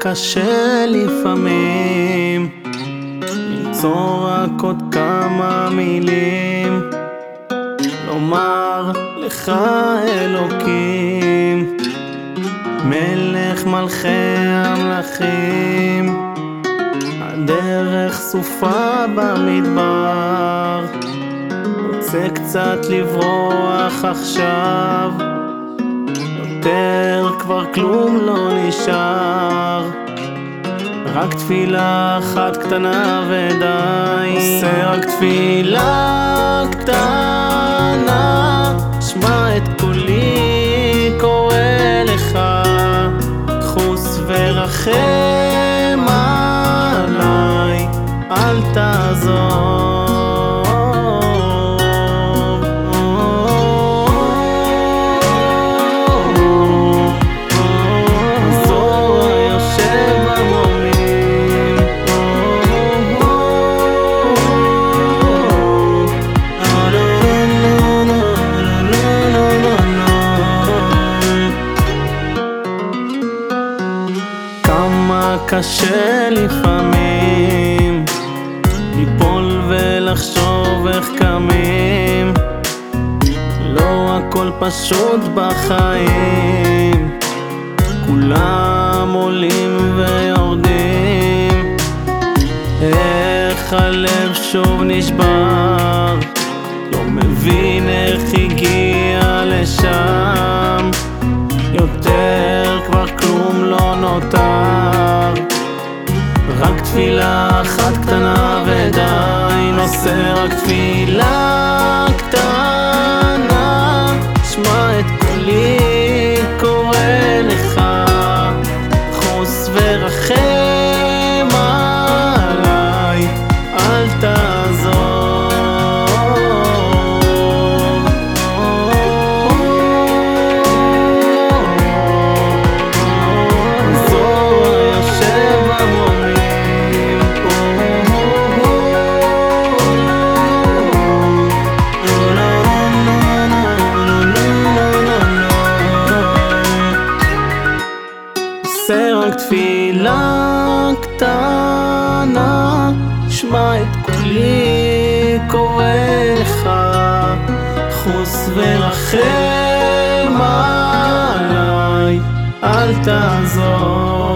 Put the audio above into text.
קשה לפעמים למצוא רק עוד כמה מילים. לומר לך אלוקים מלך מלכי המלכים הדרך סופה במדבר רוצה קצת לברוח עכשיו יותר כבר כלום לא נשאר. רק תפילה אחת קטנה ודי. עושה רק תפילה קטנה. שמע את קולי קורא לך. חוס ורחם עליי. אל תעזור קשה לפעמים ליפול ולחשוב איך קמים. לא הכל פשוט בחיים. כולם עולים ויורדים. איך הלב שוב נשבר? לא מבין איך הגיע לשם תפילה אחת קטנה ודי נושא רק תפילה רק תפילה קטנה, שמע את קולי קורא לך, חוס ורחם עליי, אל תעזור.